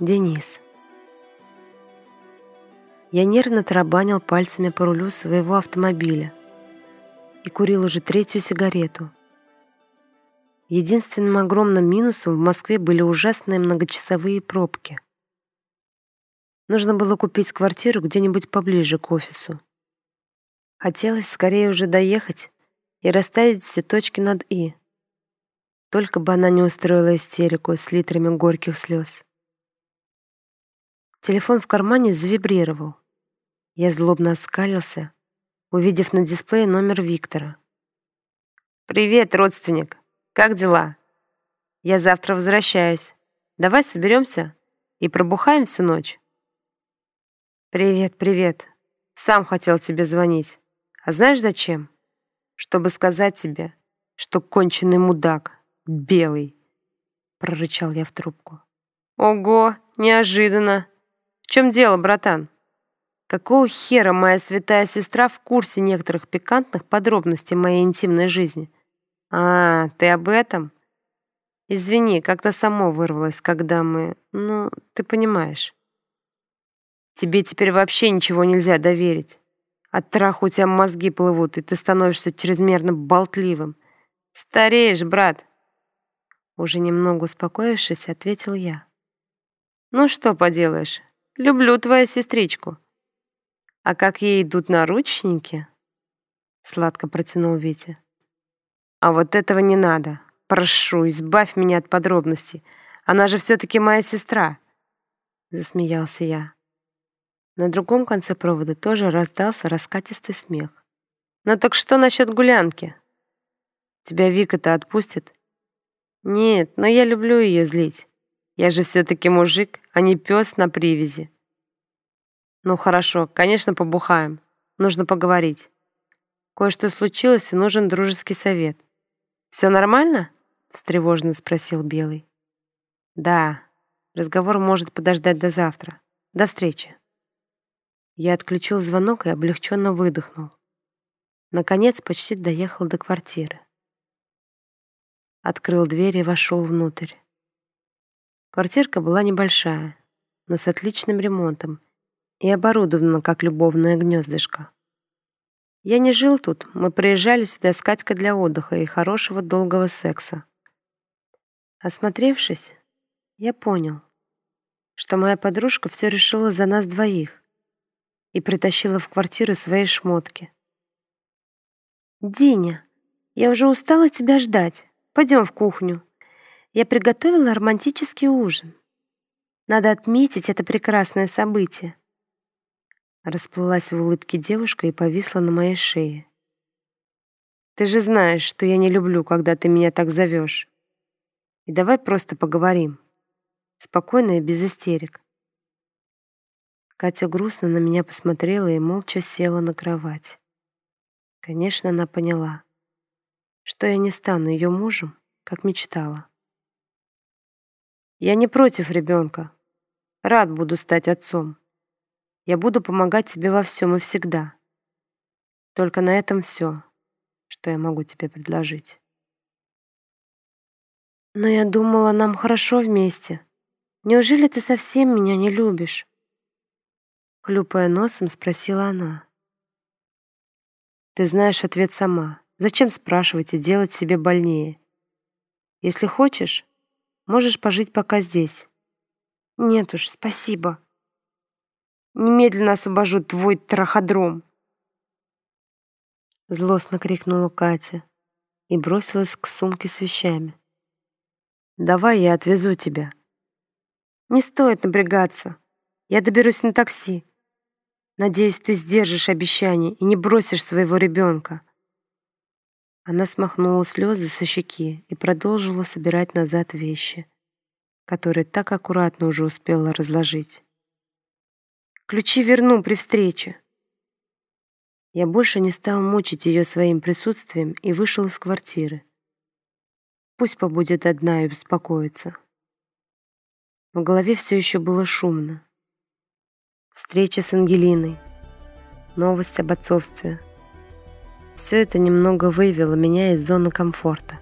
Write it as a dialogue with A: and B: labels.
A: Денис. Я нервно тарабанил пальцами по рулю своего автомобиля и курил уже третью сигарету. Единственным огромным минусом в Москве были ужасные многочасовые пробки. Нужно было купить квартиру где-нибудь поближе к офису. Хотелось скорее уже доехать и расставить все точки над «и». Только бы она не устроила истерику с литрами горьких слез. Телефон в кармане завибрировал. Я злобно оскалился, увидев на дисплее номер Виктора. «Привет, родственник! Как дела? Я завтра возвращаюсь. Давай соберемся и пробухаем всю ночь». «Привет, привет. Сам хотел тебе звонить. А знаешь зачем? Чтобы сказать тебе, что конченый мудак, белый», — прорычал я в трубку. «Ого, неожиданно. В чем дело, братан? Какого хера моя святая сестра в курсе некоторых пикантных подробностей моей интимной жизни? А, ты об этом? Извини, как-то само вырвалось, когда мы... Ну, ты понимаешь. Тебе теперь вообще ничего нельзя доверить. От траху у тебя мозги плывут, и ты становишься чрезмерно болтливым. Стареешь, брат. Уже немного успокоившись, ответил я. Ну что поделаешь, люблю твою сестричку. А как ей идут наручники? Сладко протянул Витя. А вот этого не надо. Прошу, избавь меня от подробностей. Она же все-таки моя сестра. Засмеялся я. На другом конце провода тоже раздался раскатистый смех. «Ну так что насчет гулянки? Тебя Вика-то отпустит?» «Нет, но я люблю ее злить. Я же все-таки мужик, а не пес на привязи». «Ну хорошо, конечно, побухаем. Нужно поговорить. Кое-что случилось, и нужен дружеский совет. Все нормально?» — встревоженно спросил Белый. «Да, разговор может подождать до завтра. До встречи». Я отключил звонок и облегченно выдохнул. Наконец почти доехал до квартиры. Открыл дверь и вошел внутрь. Квартирка была небольшая, но с отличным ремонтом и оборудована как любовное гнездышко. Я не жил тут, мы приезжали сюда с Катькой для отдыха и хорошего долгого секса. Осмотревшись, я понял, что моя подружка все решила за нас двоих и притащила в квартиру свои шмотки. «Диня, я уже устала тебя ждать. Пойдем в кухню. Я приготовила романтический ужин. Надо отметить это прекрасное событие». Расплылась в улыбке девушка и повисла на моей шее. «Ты же знаешь, что я не люблю, когда ты меня так зовешь. И давай просто поговорим. Спокойно и без истерик. Катя грустно на меня посмотрела и молча села на кровать. Конечно, она поняла, что я не стану ее мужем, как мечтала. Я не против ребенка. Рад буду стать отцом. Я буду помогать тебе во всем и всегда. Только на этом все, что я могу тебе предложить. Но я думала, нам хорошо вместе. Неужели ты совсем меня не любишь? Хлюпая носом, спросила она. Ты знаешь ответ сама. Зачем спрашивать и делать себе больнее? Если хочешь, можешь пожить пока здесь. Нет уж, спасибо. Немедленно освобожу твой траходром. Злостно крикнула Катя и бросилась к сумке с вещами. «Давай я отвезу тебя». «Не стоит напрягаться. Я доберусь на такси. Надеюсь, ты сдержишь обещание и не бросишь своего ребенка. Она смахнула слезы со щеки и продолжила собирать назад вещи, которые так аккуратно уже успела разложить. «Ключи верну при встрече». Я больше не стал мучить ее своим присутствием и вышел из квартиры. Пусть побудет одна и успокоится. В голове все еще было шумно. Встреча с Ангелиной, новость об отцовстве. Все это немного вывело меня из зоны комфорта.